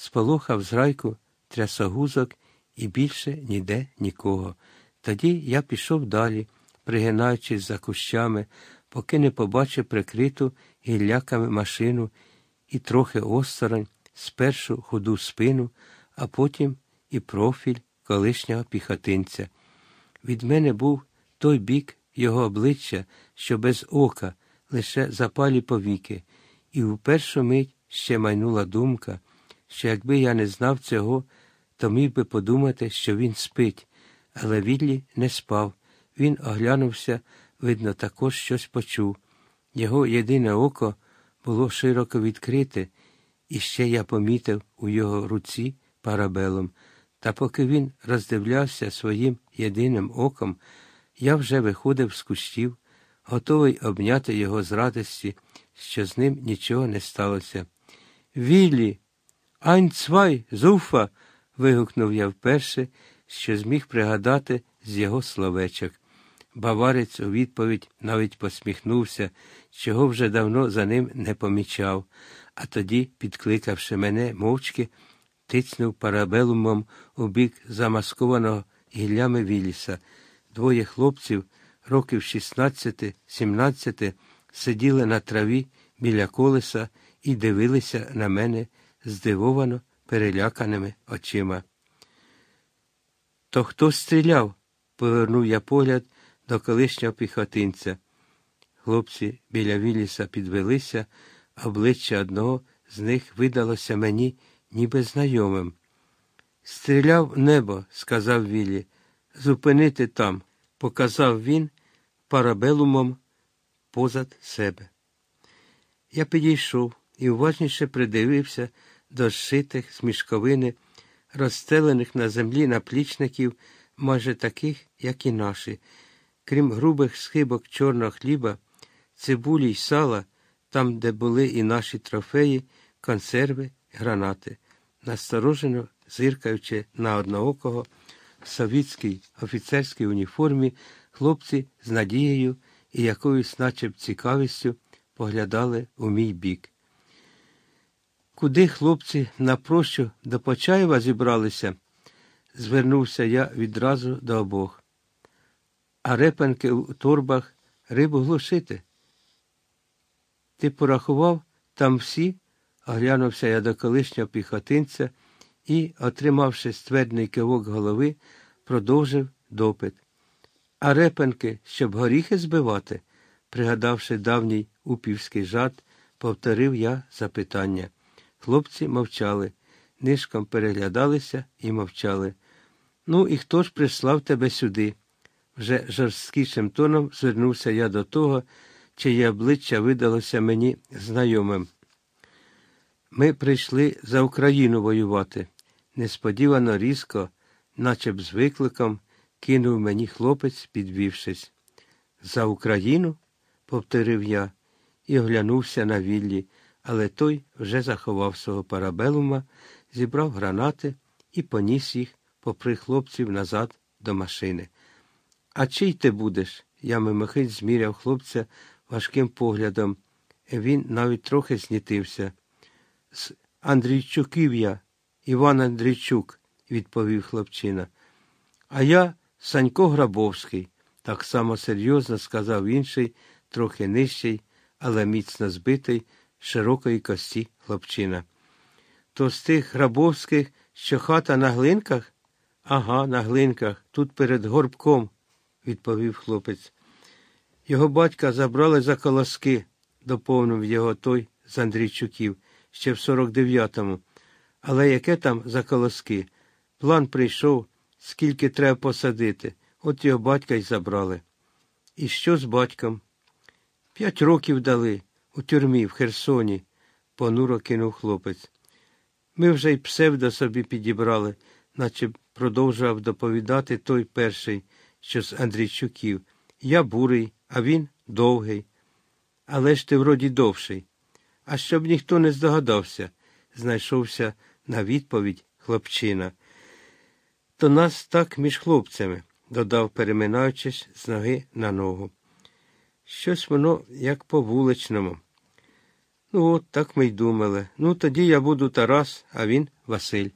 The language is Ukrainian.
сполохав зрайку трясогузок і більше ніде нікого. Тоді я пішов далі, пригинаючись за кущами, поки не побачив прикриту гілляками машину і трохи осторонь, спершу худу спину, а потім і профіль колишнього піхотинця. Від мене був той бік його обличчя, що без ока, лише запалі повіки, і в першу мить ще майнула думка, що якби я не знав цього, то міг би подумати, що він спить, але Віллі не спав. Він оглянувся, видно, також щось почув. Його єдине око було широко відкрите, і ще я помітив у його руці парабелом. Та поки він роздивлявся своїм єдиним оком, я вже виходив з кущів, готовий обняти його з радості, що з ним нічого не сталося. Віллі, айн цвай, зуфа. вигукнув я вперше, що зміг пригадати з його словечок. Баварець у відповідь навіть посміхнувся, чого вже давно за ним не помічав, а тоді, підкликавши мене мовчки, тицнув парабелумом у бік замаскованого гіллями Віліса. Двоє хлопців, років 16-17, сиділи на траві біля колеса і дивилися на мене здивовано переляканими очима. То хто стріляв? повернув я погляд до колишнього піхотинця. Хлопці біля Віліса підвелися, обличчя одного з них видалося мені ніби знайомим. Стріляв небо, сказав Віллі. Зупинити там, показав він парабелумом позад себе. Я підійшов і уважніше придивився до зшитих з мішковини, розстелених на землі наплічників, майже таких, як і наші. Крім грубих схибок чорного хліба, цибулі й сала, там, де були і наші трофеї, консерви, гранати, насторожено зиркаючи на одноокого, в совітській офіцерській уніформі, хлопці з надією і якоюсь, наче цікавістю, поглядали у мій бік. Куди хлопці напрощо до Почаєва зібралися? звернувся я відразу до обох. А репанки у торбах рибу глушити. Ти порахував там всі? оглянувся я до колишнього піхотинця і, отримавши ствердний кивок голови, продовжив допит. А репанки, щоб горіхи збивати, пригадавши давній упівський жарт, повторив я запитання. Хлопці мовчали, нишком переглядалися і мовчали. Ну, і хто ж прислав тебе сюди? Вже жорсткішим тоном звернувся я до того, чиє обличчя видалося мені знайомим. Ми прийшли за Україну воювати. Несподівано різко, наче б з викликом, кинув мені хлопець, підвівшись. За Україну? повторив я і оглянувся на Віллі, але той вже заховав свого парабелума, зібрав гранати і поніс їх, попри хлопців, назад до машини. А чий ти будеш? Я мимохить зміряв хлопця важким поглядом. Він навіть трохи знітився. З Андрійчуків я, Іван Андрійчук, відповів хлопчина. А я Санько Грабовський, так само серйозно сказав інший, трохи нижчий, але міцно збитий, широкої кості хлопчина. То з тих Грабовських, що хата на глинках? Ага, на глинках, тут перед горбком, відповів хлопець. Його батька забрали за колоски, доповнив його той з Андрійчуків ще в 49-му. Але яке там за колоски? План прийшов, скільки треба посадити. От його батька й забрали. І що з батьком? П'ять років дали у тюрмі в Херсоні, понуро кинув хлопець. Ми вже й псевдо собі підібрали, наче продовжував доповідати той перший, що з Андрійчуків. Я бурий, а він довгий. Але ж ти вроді довший. А щоб ніхто не здогадався, знайшовся на відповідь хлопчина. То нас так між хлопцями, додав, переминаючись з ноги на ногу. Щось воно, як по вуличному. Ну, от так ми й думали. Ну, тоді я буду Тарас, а він Василь.